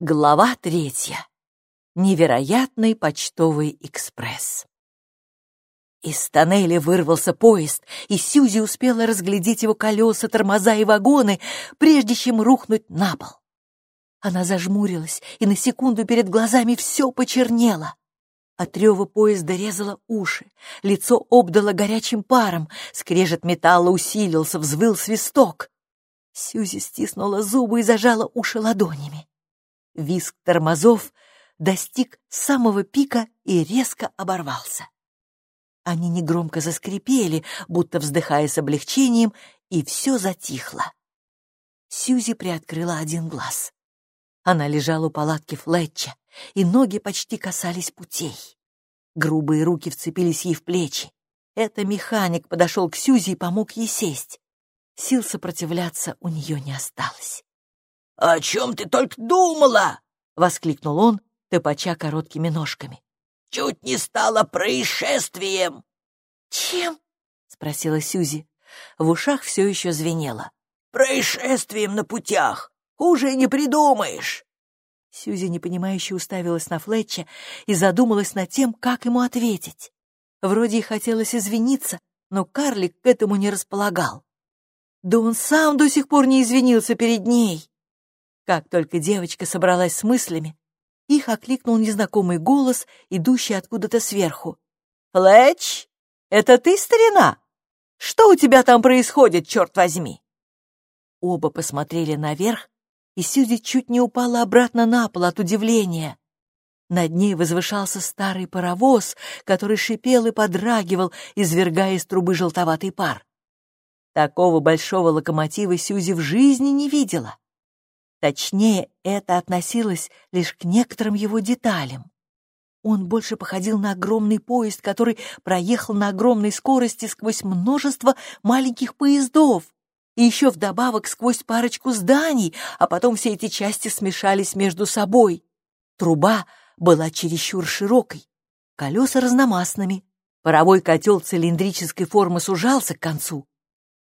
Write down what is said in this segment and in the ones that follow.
Глава третья. Невероятный почтовый экспресс. Из тоннеля вырвался поезд, и Сьюзи успела разглядеть его колеса, тормоза и вагоны, прежде чем рухнуть на пол. Она зажмурилась, и на секунду перед глазами все почернело. От рева поезда резало уши, лицо обдало горячим паром, скрежет металла усилился, взвыл свисток. Сьюзи стиснула зубы и зажала уши ладонями. Виск тормозов достиг самого пика и резко оборвался. Они негромко заскрипели, будто вздыхая с облегчением, и все затихло. Сьюзи приоткрыла один глаз. Она лежала у палатки Флетча, и ноги почти касались путей. Грубые руки вцепились ей в плечи. Это механик подошел к Сьюзи и помог ей сесть. Сил сопротивляться у нее не осталось. «О чем ты только думала?» — воскликнул он, топача короткими ножками. «Чуть не стало происшествием!» «Чем?» — спросила Сюзи. В ушах все еще звенело. «Происшествием на путях! Хуже не придумаешь!» Сюзи непонимающе уставилась на Флетча и задумалась над тем, как ему ответить. Вроде и хотелось извиниться, но карлик к этому не располагал. Да он сам до сих пор не извинился перед ней. Как только девочка собралась с мыслями, их окликнул незнакомый голос, идущий откуда-то сверху. «Флетч, это ты, старина? Что у тебя там происходит, черт возьми?» Оба посмотрели наверх, и Сьюзи чуть не упала обратно на пол от удивления. Над ней возвышался старый паровоз, который шипел и подрагивал, извергая из трубы желтоватый пар. Такого большого локомотива Сьюзи в жизни не видела. Точнее, это относилось лишь к некоторым его деталям. Он больше походил на огромный поезд, который проехал на огромной скорости сквозь множество маленьких поездов, и еще вдобавок сквозь парочку зданий, а потом все эти части смешались между собой. Труба была чересчур широкой, колеса разномастными, паровой котел цилиндрической формы сужался к концу,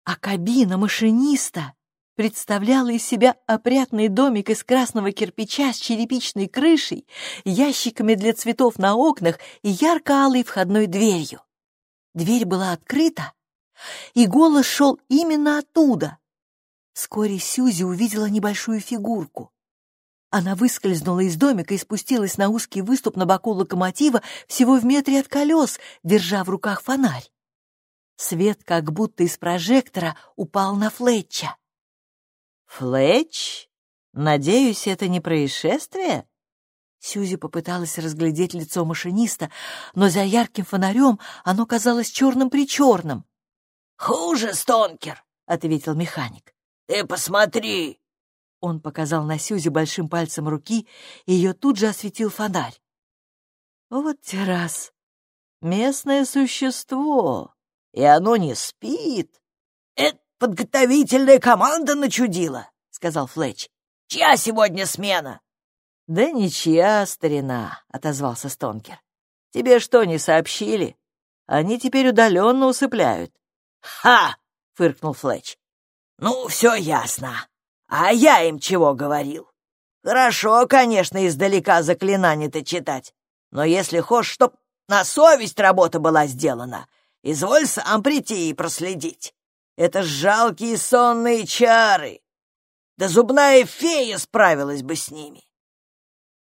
а кабина машиниста представляла из себя опрятный домик из красного кирпича с черепичной крышей, ящиками для цветов на окнах и ярко-алой входной дверью. Дверь была открыта, и голос шел именно оттуда. Вскоре Сюзи увидела небольшую фигурку. Она выскользнула из домика и спустилась на узкий выступ на боку локомотива всего в метре от колес, держа в руках фонарь. Свет, как будто из прожектора, упал на Флетча. «Флетч? Надеюсь, это не происшествие?» Сьюзи попыталась разглядеть лицо машиниста, но за ярким фонарем оно казалось черным-причерным. «Хуже, Стонкер!» — ответил механик. «Ты посмотри!» Он показал на Сьюзи большим пальцем руки, и ее тут же осветил фонарь. «Вот те раз! Местное существо, и оно не спит!» «Это подготовительная команда начудила», — сказал Флетч. «Чья сегодня смена?» «Да ничья, старина», — отозвался Стонкер. «Тебе что, не сообщили? Они теперь удаленно усыпляют». «Ха!» — фыркнул Флетч. «Ну, все ясно. А я им чего говорил? Хорошо, конечно, издалека заклинание-то читать, но если хочешь, чтоб на совесть работа была сделана, изволь сам прийти и проследить». Это жалкие сонные чары. Да зубная фея справилась бы с ними.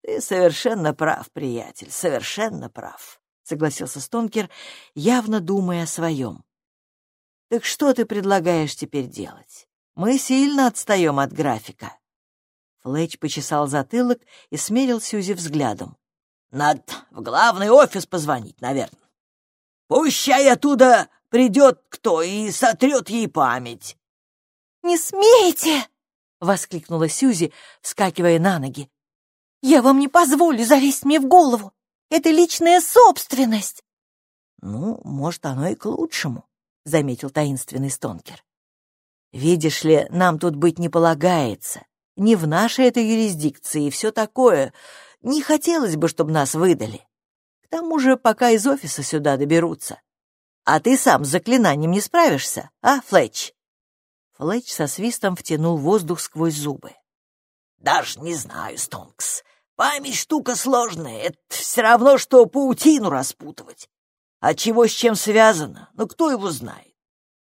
Ты совершенно прав, приятель, совершенно прав, согласился Стонкер, явно думая о своем. Так что ты предлагаешь теперь делать? Мы сильно отстаем от графика. Флетч почесал затылок и смерил Сьюзи взглядом. Надо в главный офис позвонить, наверное. Пущай оттуда Придет кто и сотрет ей память. «Не смейте!» — воскликнула Сюзи, вскакивая на ноги. «Я вам не позволю залезть мне в голову! Это личная собственность!» «Ну, может, оно и к лучшему», — заметил таинственный Стонкер. «Видишь ли, нам тут быть не полагается. Не в нашей этой юрисдикции и все такое. Не хотелось бы, чтобы нас выдали. К тому же, пока из офиса сюда доберутся. А ты сам с заклинанием не справишься, а, Флетч?» Флетч со свистом втянул воздух сквозь зубы. Даже не знаю, Стонкс. Память штука сложная. Это все равно, что паутину распутывать. А чего с чем связано? Ну, кто его знает?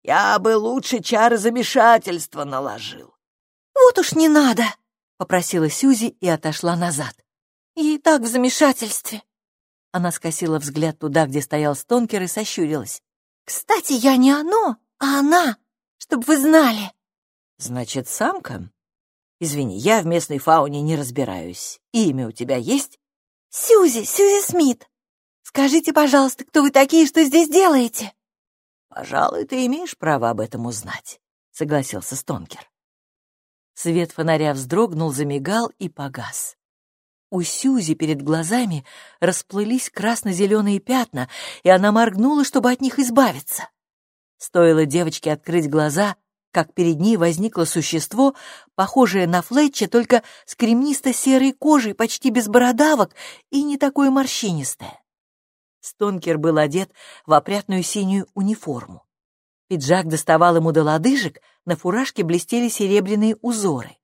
Я бы лучше чары замешательства наложил. Вот уж не надо, — попросила Сюзи и отошла назад. И так в замешательстве. Она скосила взгляд туда, где стоял Стонкер, и сощурилась. «Кстати, я не оно, а она, чтобы вы знали». «Значит, самка?» «Извини, я в местной фауне не разбираюсь. Имя у тебя есть?» «Сьюзи, Сьюзи Смит. Скажите, пожалуйста, кто вы такие, что здесь делаете?» «Пожалуй, ты имеешь право об этом узнать», — согласился Стонкер. Свет фонаря вздрогнул, замигал и погас. У Сьюзи перед глазами расплылись красно-зеленые пятна, и она моргнула, чтобы от них избавиться. Стоило девочке открыть глаза, как перед ней возникло существо, похожее на Флетча, только с кремнисто-серой кожей, почти без бородавок и не такое морщинистое. Стонкер был одет в опрятную синюю униформу. Пиджак доставал ему до лодыжек, на фуражке блестели серебряные узоры.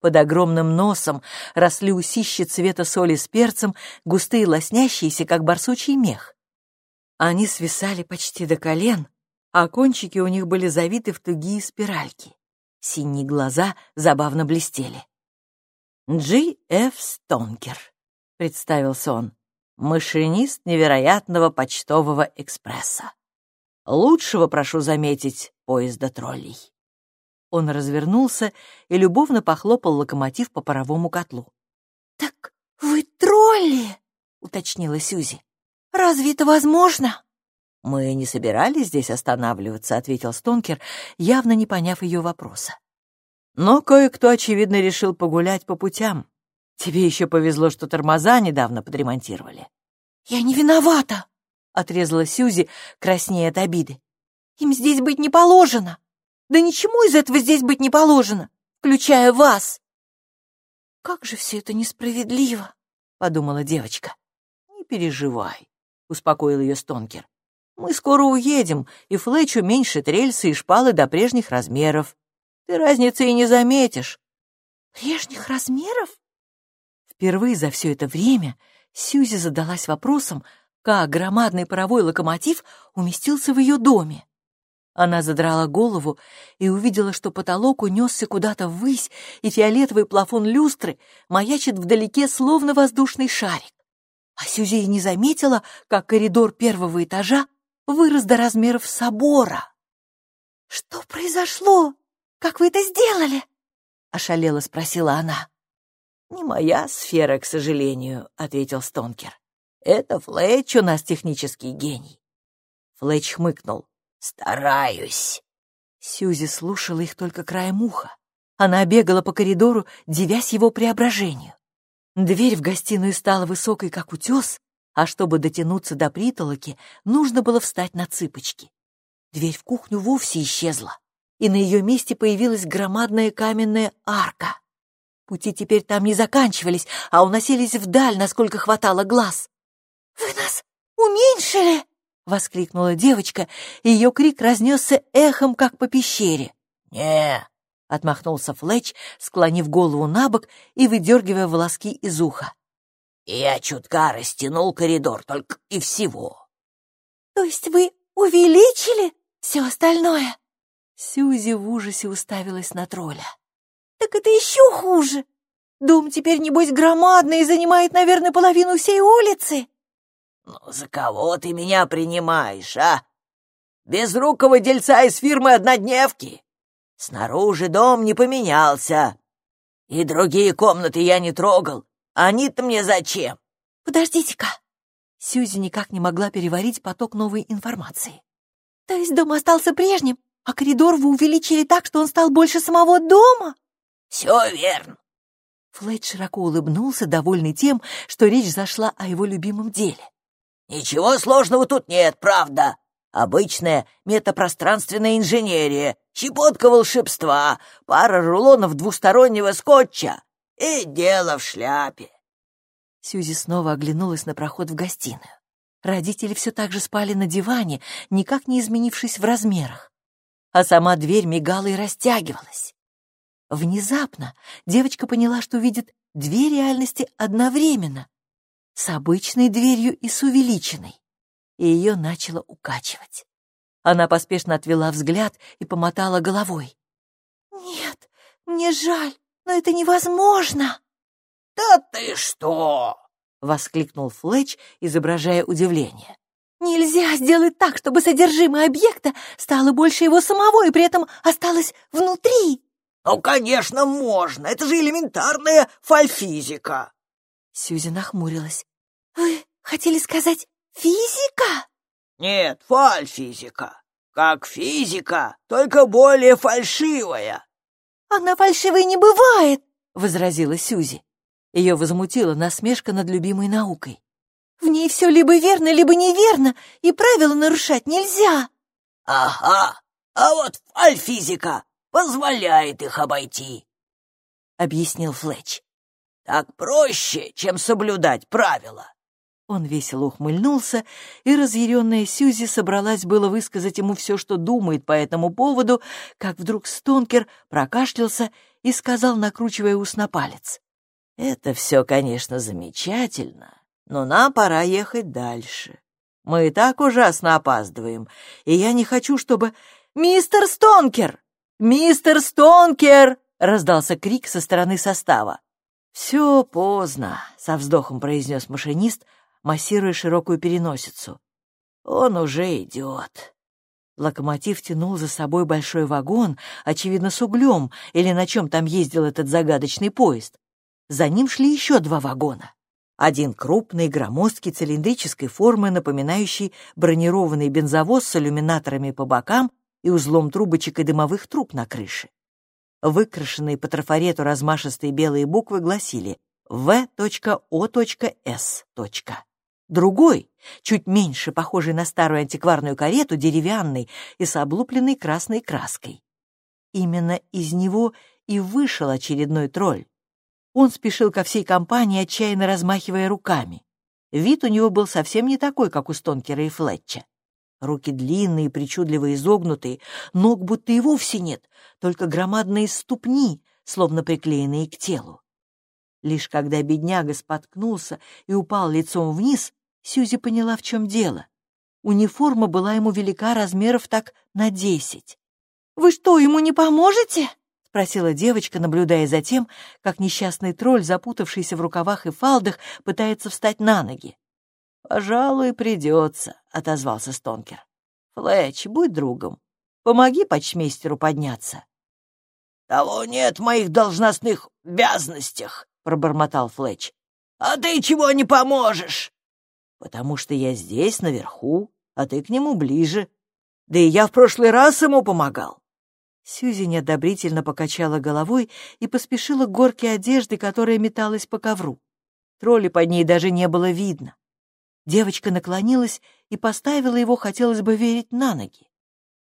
Под огромным носом росли усищи цвета соли с перцем, густые лоснящиеся, как барсучий мех. Они свисали почти до колен, а кончики у них были завиты в тугие спиральки. Синие глаза забавно блестели. «Джи Ф. Стонкер», — представился он, — «машинист невероятного почтового экспресса. Лучшего, прошу заметить, поезда троллей». Он развернулся и любовно похлопал локомотив по паровому котлу. «Так вы тролли!» — уточнила Сюзи. «Разве это возможно?» «Мы не собирались здесь останавливаться», — ответил Стонкер, явно не поняв ее вопроса. «Но кое-кто, очевидно, решил погулять по путям. Тебе еще повезло, что тормоза недавно подремонтировали». «Я не виновата», — отрезала Сюзи, краснея от обиды. «Им здесь быть не положено. Да ничему из этого здесь быть не положено, включая вас. Как же все это несправедливо, подумала девочка. Не переживай, успокоил ее Стонкер. Мы скоро уедем, и Флетч уменьшит рельсы и шпалы до прежних размеров. Ты разницы и не заметишь. Прежних размеров? Впервые за все это время Сьюзи задалась вопросом, как громадный паровой локомотив уместился в ее доме. Она задрала голову и увидела, что потолок унесся куда-то ввысь, и фиолетовый плафон люстры маячит вдалеке, словно воздушный шарик. А Сюзи не заметила, как коридор первого этажа вырос до размеров собора. «Что произошло? Как вы это сделали?» — ошалела спросила она. «Не моя сфера, к сожалению», — ответил Стонкер. «Это Флетч у нас технический гений». Флетч хмыкнул. «Стараюсь». Сьюзи слушала их только краем уха. Она бегала по коридору, девясь его преображению. Дверь в гостиную стала высокой, как утес, а чтобы дотянуться до притолоки, нужно было встать на цыпочки. Дверь в кухню вовсе исчезла, и на ее месте появилась громадная каменная арка. Пути теперь там не заканчивались, а уносились вдаль, насколько хватало глаз. «Вы нас уменьшили!» — воскликнула девочка, и ее крик разнесся эхом, как по пещере. «Не!» — отмахнулся Флетч, склонив голову на бок и выдергивая волоски из уха. «Я чутка растянул коридор, только и всего». «То есть вы увеличили все остальное?» Сьюзи в ужасе уставилась на тролля. «Так это еще хуже! Дом теперь, небось, громадный и занимает, наверное, половину всей улицы!» «Ну, за кого ты меня принимаешь, а? Безрукого дельца из фирмы «Однодневки». Снаружи дом не поменялся. И другие комнаты я не трогал. Они-то мне зачем?» «Подождите-ка». Сьюзи никак не могла переварить поток новой информации. «То есть дом остался прежним, а коридор вы увеличили так, что он стал больше самого дома?» «Все верно». Флейд широко улыбнулся, довольный тем, что речь зашла о его любимом деле. Ничего сложного тут нет, правда. Обычная метапространственная инженерия, щепотка волшебства, пара рулонов двустороннего скотча и дело в шляпе. Сьюзи снова оглянулась на проход в гостиную. Родители все так же спали на диване, никак не изменившись в размерах. А сама дверь мигала и растягивалась. Внезапно девочка поняла, что видит две реальности одновременно, с обычной дверью и с увеличенной, и ее начало укачивать. Она поспешно отвела взгляд и помотала головой. «Нет, мне жаль, но это невозможно!» «Да ты что!» — воскликнул Флетч, изображая удивление. «Нельзя сделать так, чтобы содержимое объекта стало больше его самого и при этом осталось внутри!» «Ну, конечно, можно! Это же элементарная фальфизика!» Сьюзи нахмурилась. «Вы хотели сказать физика?» «Нет, фальфизика. Как физика, только более фальшивая». «Она фальшивой не бывает!» — возразила Сьюзи. Ее возмутила насмешка над любимой наукой. «В ней все либо верно, либо неверно, и правила нарушать нельзя!» «Ага, а вот фальфизика позволяет их обойти», — объяснил Флетч. «Так проще, чем соблюдать правила». Он весело ухмыльнулся, и разъяренная Сьюзи собралась было высказать ему все, что думает по этому поводу, как вдруг Стонкер прокашлялся и сказал, накручивая ус на палец. «Это все, конечно, замечательно, но нам пора ехать дальше. Мы и так ужасно опаздываем, и я не хочу, чтобы... Мистер Стонкер! Мистер Стонкер!» — раздался крик со стороны состава. «Все поздно», — со вздохом произнес машинист, — массируя широкую переносицу. «Он уже идет». Локомотив тянул за собой большой вагон, очевидно, с углем, или на чем там ездил этот загадочный поезд. За ним шли еще два вагона. Один крупный, громоздкий, цилиндрической формы, напоминающий бронированный бензовоз с иллюминаторами по бокам и узлом трубочек и дымовых труб на крыше. Выкрашенные по трафарету размашистые белые буквы гласили «В.О.С.» Другой, чуть меньше, похожий на старую антикварную карету, деревянный и с облупленной красной краской. Именно из него и вышел очередной тролль. Он спешил ко всей компании, отчаянно размахивая руками. Вид у него был совсем не такой, как у Стонкера и Флетча. Руки длинные, причудливо изогнутые, ног будто и вовсе нет, только громадные ступни, словно приклеенные к телу. Лишь когда бедняга споткнулся и упал лицом вниз, Сьюзи поняла, в чем дело. Униформа была ему велика размеров так на десять. «Вы что, ему не поможете?» — спросила девочка, наблюдая за тем, как несчастный тролль, запутавшийся в рукавах и фалдах, пытается встать на ноги. «Пожалуй, придется», — отозвался Стонкер. «Флетч, будь другом. Помоги почмейстеру подняться». «Того нет в моих должностных обязанностях», — пробормотал Флетч. «А ты чего не поможешь?» потому что я здесь, наверху, а ты к нему ближе. Да и я в прошлый раз ему помогал. Сьюзи неодобрительно покачала головой и поспешила к горке одежды, которая металась по ковру. Тролли под ней даже не было видно. Девочка наклонилась и поставила его, хотелось бы верить, на ноги.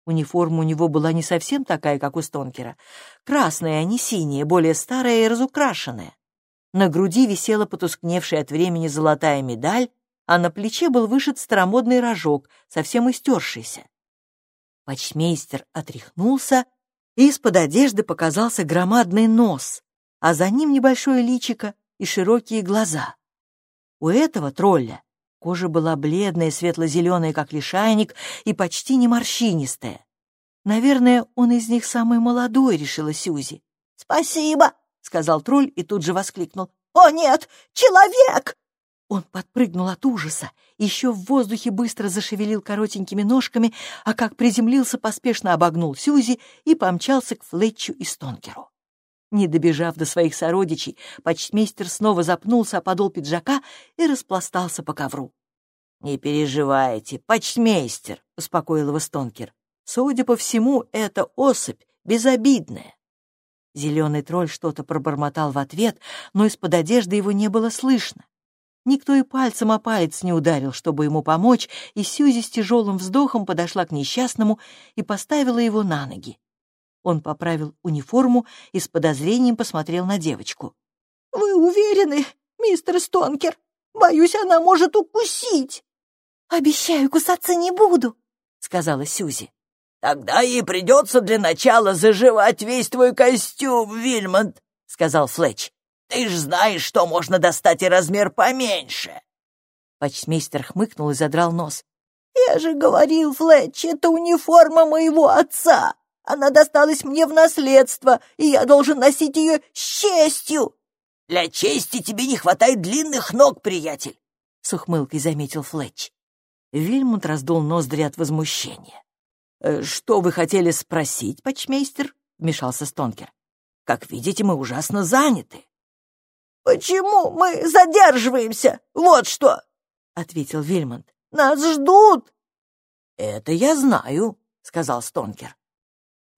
Униформа у него была не совсем такая, как у Стонкера. Красная, а не синяя, более старая и разукрашенная. На груди висела потускневшая от времени золотая медаль, а на плече был вышит старомодный рожок, совсем истершийся. Почмейстер отряхнулся, и из-под одежды показался громадный нос, а за ним небольшое личико и широкие глаза. У этого тролля кожа была бледная, светло-зеленая, как лишайник, и почти не морщинистая. Наверное, он из них самый молодой, решила Сюзи. «Спасибо!» — сказал тролль и тут же воскликнул. «О нет, человек!» Он подпрыгнул от ужаса, еще в воздухе быстро зашевелил коротенькими ножками, а как приземлился, поспешно обогнул Сюзи и помчался к Флетчу и Стонкеру. Не добежав до своих сородичей, почтмейстер снова запнулся о подол пиджака и распластался по ковру. «Не переживайте, почтмейстер», — успокоил его Стонкер. «Судя по всему, эта особь безобидная». Зеленый тролль что-то пробормотал в ответ, но из-под одежды его не было слышно. Никто и пальцем о палец не ударил, чтобы ему помочь, и Сьюзи с тяжелым вздохом подошла к несчастному и поставила его на ноги. Он поправил униформу и с подозрением посмотрел на девочку. «Вы уверены, мистер Стонкер? Боюсь, она может укусить». «Обещаю, кусаться не буду», — сказала Сьюзи. «Тогда ей придется для начала заживать весь твой костюм, Вильмонт», — сказал Флетч. «Ты ж знаешь, что можно достать и размер поменьше». Почтмейстер хмыкнул и задрал нос. «Я же говорил, Флетч, это униформа моего отца. Она досталась мне в наследство, и я должен носить ее с честью». «Для чести тебе не хватает длинных ног, приятель», — с ухмылкой заметил Флетч. Вильмут раздул ноздри от возмущения. «Э, «Что вы хотели спросить, почмейстер?» — вмешался Стонкер. «Как видите, мы ужасно заняты». «Почему мы задерживаемся? Вот что!» — ответил Вильмонт. «Нас ждут!» «Это я знаю», — сказал Стонкер.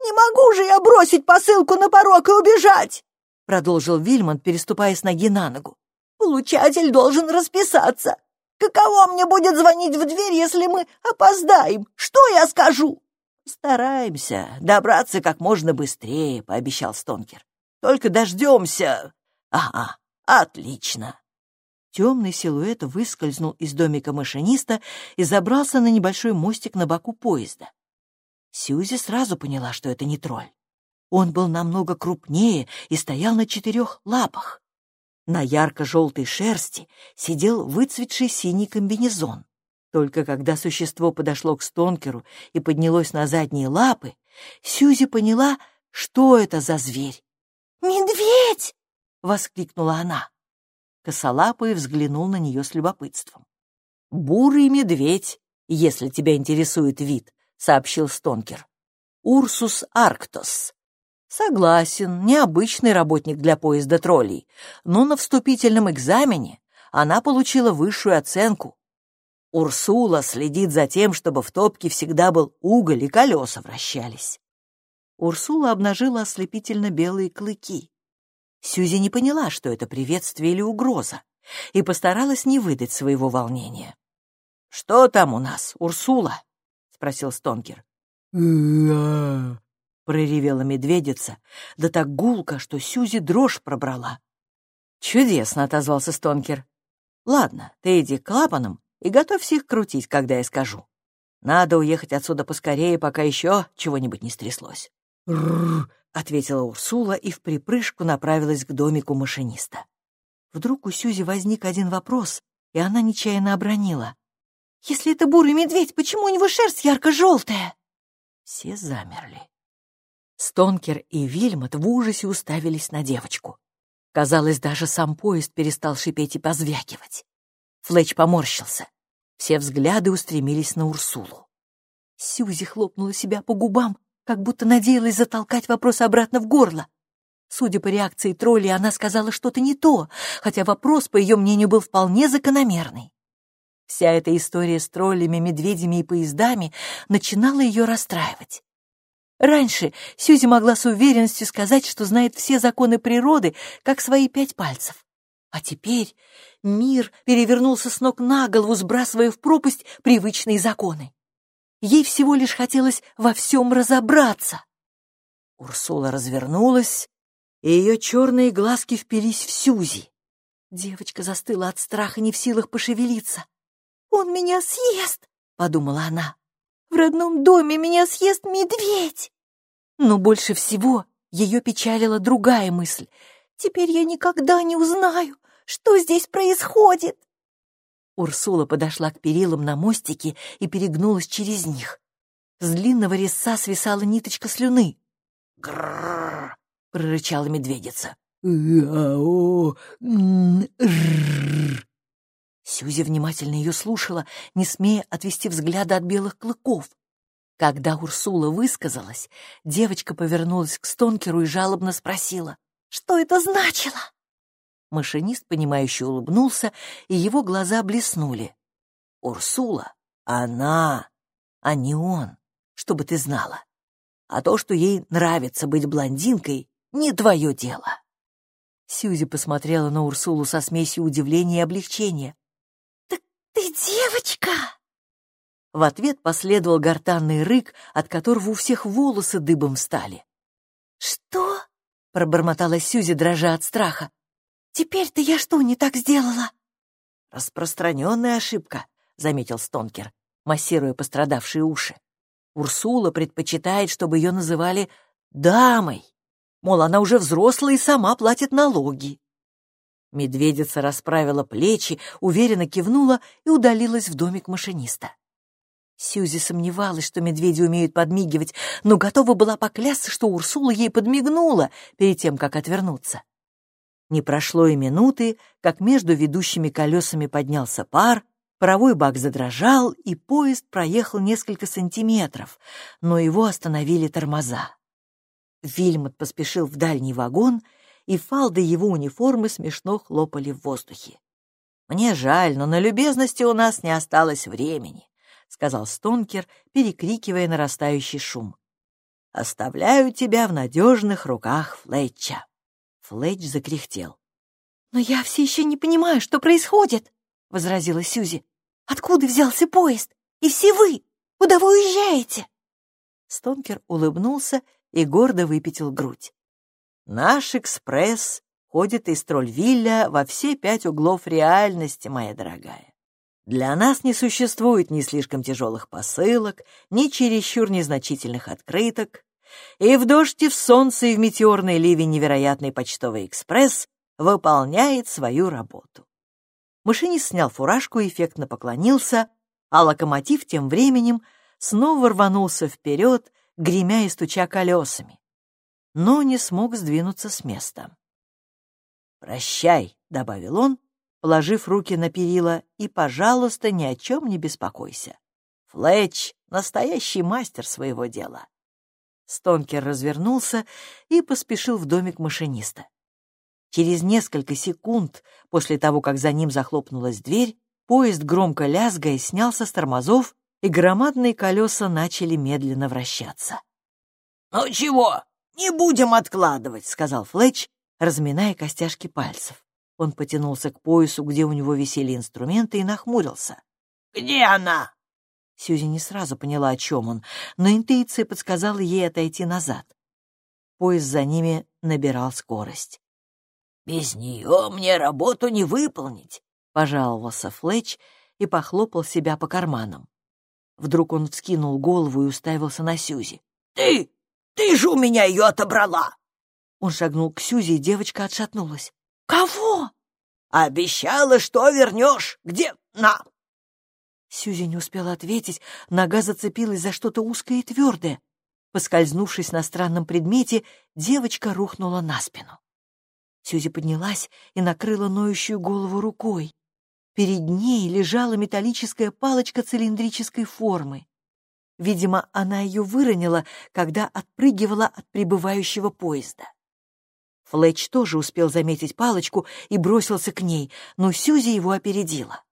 «Не могу же я бросить посылку на порог и убежать!» — продолжил Вильмонт, переступая с ноги на ногу. «Получатель должен расписаться. Каково мне будет звонить в дверь, если мы опоздаем? Что я скажу?» «Стараемся добраться как можно быстрее», — пообещал Стонкер. «Только дождемся. Ага, отлично». Темный силуэт выскользнул из домика машиниста и забрался на небольшой мостик на боку поезда. Сьюзи сразу поняла, что это не тролль. Он был намного крупнее и стоял на четырех лапах. На ярко-желтой шерсти сидел выцветший синий комбинезон. Только когда существо подошло к стонкеру и поднялось на задние лапы, Сьюзи поняла, что это за зверь. «Медведь!» — воскликнула она. Косолапый взглянул на нее с любопытством. «Бурый медведь, если тебя интересует вид», — сообщил Стонкер. «Урсус арктос, Согласен, необычный работник для поезда троллей, но на вступительном экзамене она получила высшую оценку. Урсула следит за тем, чтобы в топке всегда был уголь и колеса вращались. Урсула обнажила ослепительно белые клыки. Сюзи не поняла, что это приветствие или угроза, и постаралась не выдать своего волнения. «Что там у нас, Урсула?» — спросил Стонкер проревела медведица, да так гулко, что Сюзи дрожь пробрала. «Чудесно», — отозвался Стонкер. «Ладно, ты иди к клапанам и готовься их крутить, когда я скажу. Надо уехать отсюда поскорее, пока еще чего-нибудь не стряслось». «Рррр», — ответила Урсула и в припрыжку направилась к домику машиниста. Вдруг у Сюзи возник один вопрос, и она нечаянно обронила. «Если это бурый медведь, почему у него шерсть ярко-желтая?» Все замерли. Стонкер и Вильмот в ужасе уставились на девочку. Казалось, даже сам поезд перестал шипеть и позвякивать. Флетч поморщился. Все взгляды устремились на Урсулу. Сьюзи хлопнула себя по губам, как будто надеялась затолкать вопрос обратно в горло. Судя по реакции тролли, она сказала что-то не то, хотя вопрос, по ее мнению, был вполне закономерный. Вся эта история с троллями, медведями и поездами начинала ее расстраивать. Раньше Сьюзи могла с уверенностью сказать, что знает все законы природы, как свои пять пальцев. А теперь мир перевернулся с ног на голову, сбрасывая в пропасть привычные законы. Ей всего лишь хотелось во всем разобраться. Урсула развернулась, и ее черные глазки впились в Сьюзи. Девочка застыла от страха, не в силах пошевелиться. «Он меня съест!» — подумала она. Родном доме меня съест медведь!» Но больше всего ее печалила другая мысль. «Теперь я никогда не узнаю, что здесь происходит!» Урсула подошла к перилам на мостике и перегнулась через них. С длинного резца свисала ниточка слюны. «Грррр!» — прорычала медведица. «Ау! Сюзи внимательно ее слушала, не смея отвести взгляда от белых клыков. Когда Урсула высказалась, девочка повернулась к Стонкеру и жалобно спросила, «Что это значило?» Машинист, понимающе улыбнулся, и его глаза блеснули. «Урсула, она, а не он, чтобы ты знала. А то, что ей нравится быть блондинкой, не твое дело». Сьюзи посмотрела на Урсулу со смесью удивления и облегчения. «Ты девочка!» В ответ последовал гортанный рык, от которого у всех волосы дыбом встали. «Что?» — пробормотала Сюзи, дрожа от страха. «Теперь-то я что не так сделала?» «Распространенная ошибка», — заметил Стонкер, массируя пострадавшие уши. Урсула предпочитает, чтобы ее называли дамой. Мол, она уже взрослая и сама платит налоги. Медведица расправила плечи, уверенно кивнула и удалилась в домик машиниста. Сьюзи сомневалась, что медведи умеют подмигивать, но готова была поклясться, что Урсула ей подмигнула перед тем, как отвернуться. Не прошло и минуты, как между ведущими колесами поднялся пар, паровой бак задрожал, и поезд проехал несколько сантиметров, но его остановили тормоза. Вильмот поспешил в дальний вагон, и фалды его униформы смешно хлопали в воздухе. «Мне жаль, но на любезности у нас не осталось времени», — сказал Стонкер, перекрикивая нарастающий шум. «Оставляю тебя в надежных руках Флетча». Флетч закряхтел. «Но я все еще не понимаю, что происходит», — возразила Сьюзи. «Откуда взялся поезд? И все вы? Куда вы уезжаете?» Стонкер улыбнулся и гордо выпятил грудь. «Наш экспресс ходит из Трольвилля во все пять углов реальности, моя дорогая. Для нас не существует ни слишком тяжелых посылок, ни чересчур незначительных открыток, и в дождь, и в солнце, и в метеорный ливень невероятный почтовый экспресс выполняет свою работу. Машинист снял фуражку эффектно поклонился, а локомотив тем временем снова рванулся вперед, гремя и стуча колесами, но не смог сдвинуться с места. «Прощай», — добавил он, положив руки на перила, — «и, пожалуйста, ни о чем не беспокойся. Флетч — настоящий мастер своего дела. Стонкер развернулся и поспешил в домик машиниста. Через несколько секунд после того, как за ним захлопнулась дверь, поезд, громко лязгая, снялся с тормозов, и громадные колеса начали медленно вращаться. «Ну чего, не будем откладывать», — сказал Флетч, разминая костяшки пальцев. Он потянулся к поясу, где у него висели инструменты, и нахмурился. «Где она?» Сьюзи не сразу поняла, о чем он, но интуиция подсказала ей отойти назад. Поезд за ними набирал скорость. «Без нее мне работу не выполнить», — пожаловался Флетч и похлопал себя по карманам. Вдруг он вскинул голову и уставился на Сьюзи. «Ты! Ты же у меня ее отобрала!» Он шагнул к Сьюзи, и девочка отшатнулась. «Кого?» «Обещала, что вернешь. Где? На, Сьюзи не успела ответить, нога зацепилась за что-то узкое и твердое. Поскользнувшись на странном предмете, девочка рухнула на спину. Сьюзи поднялась и накрыла ноющую голову рукой. Перед ней лежала металлическая палочка цилиндрической формы. Видимо, она ее выронила, когда отпрыгивала от прибывающего поезда. Флетч тоже успел заметить палочку и бросился к ней, но Сьюзи его опередила.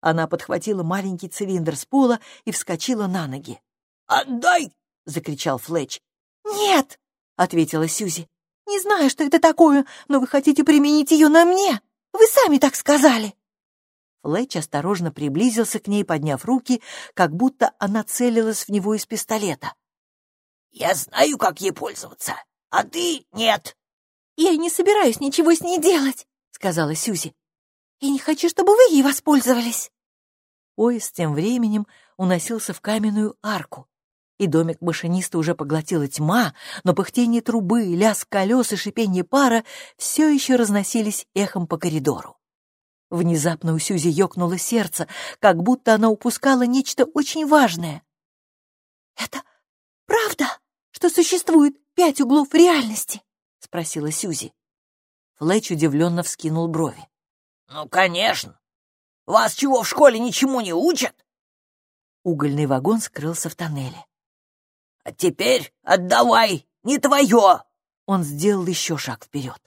Она подхватила маленький цилиндр с пола и вскочила на ноги. «Отдай!» — закричал Флетч. «Нет!» — ответила Сьюзи. «Не знаю, что это такое, но вы хотите применить ее на мне. Вы сами так сказали!» Флетч осторожно приблизился к ней, подняв руки, как будто она целилась в него из пистолета. «Я знаю, как ей пользоваться, а ты нет!» «Я не собираюсь ничего с ней делать», — сказала Сьюзи. «Я не хочу, чтобы вы ей воспользовались». Поезд тем временем уносился в каменную арку, и домик машиниста уже поглотила тьма, но пыхтение трубы, лязг колес и шипение пара все еще разносились эхом по коридору. Внезапно у Сюзи ёкнуло сердце, как будто она упускала нечто очень важное. «Это правда, что существует пять углов реальности?» — спросила Сюзи. Флетч удивленно вскинул брови. «Ну, конечно. Вас чего, в школе ничему не учат?» Угольный вагон скрылся в тоннеле. «А теперь отдавай, не твое!» Он сделал еще шаг вперед.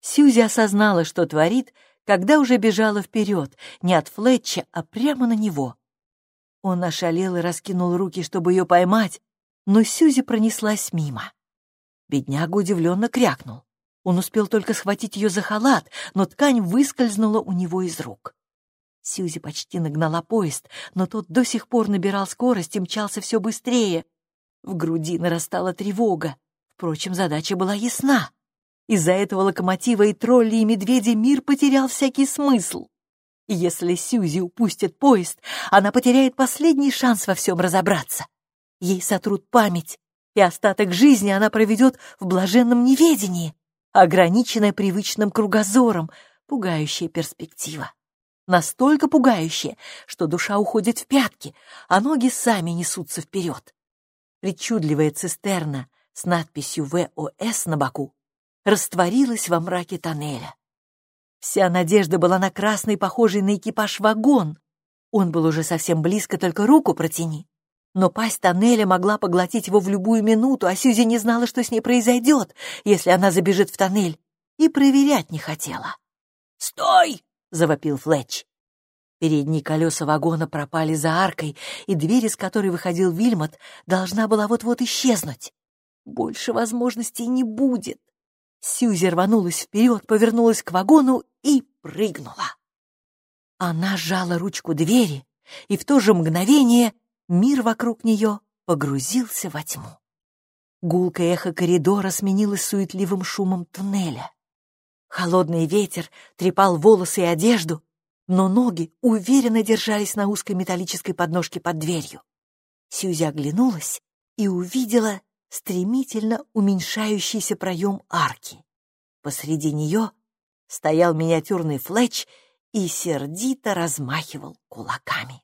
Сьюзи осознала, что творит, когда уже бежала вперед, не от Флетча, а прямо на него. Он ошалел и раскинул руки, чтобы ее поймать, но Сьюзи пронеслась мимо. Бедняга удивленно крякнул. Он успел только схватить ее за халат, но ткань выскользнула у него из рук. Сьюзи почти нагнала поезд, но тот до сих пор набирал скорость и мчался все быстрее. В груди нарастала тревога. Впрочем, задача была ясна. Из-за этого локомотива и тролли, и медведя мир потерял всякий смысл. Если Сьюзи упустит поезд, она потеряет последний шанс во всем разобраться. ей сотрут память, и остаток жизни она проведет в блаженном неведении, ограниченная привычным кругозором, пугающая перспектива. Настолько пугающая, что душа уходит в пятки, а ноги сами несутся вперед. Причудливая цистерна с надписью ВОС на боку растворилась во мраке тоннеля. Вся надежда была на красный, похожий на экипаж вагон. Он был уже совсем близко, только руку протяни. Но пасть тоннеля могла поглотить его в любую минуту, а Сьюзи не знала, что с ней произойдет, если она забежит в тоннель, и проверять не хотела. «Стой!» — завопил Флетч. Передние колеса вагона пропали за аркой, и дверь, из которой выходил Вильмот, должна была вот-вот исчезнуть. Больше возможностей не будет. Сьюзи рванулась вперед, повернулась к вагону и прыгнула. Она сжала ручку двери, и в то же мгновение мир вокруг нее погрузился во тьму. Гулкое эхо коридора сменилось суетливым шумом туннеля. Холодный ветер трепал волосы и одежду, но ноги уверенно держались на узкой металлической подножке под дверью. Сьюзи оглянулась и увидела стремительно уменьшающийся проем арки. Посреди нее стоял миниатюрный флетч и сердито размахивал кулаками.